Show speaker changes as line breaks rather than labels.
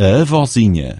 a avózinha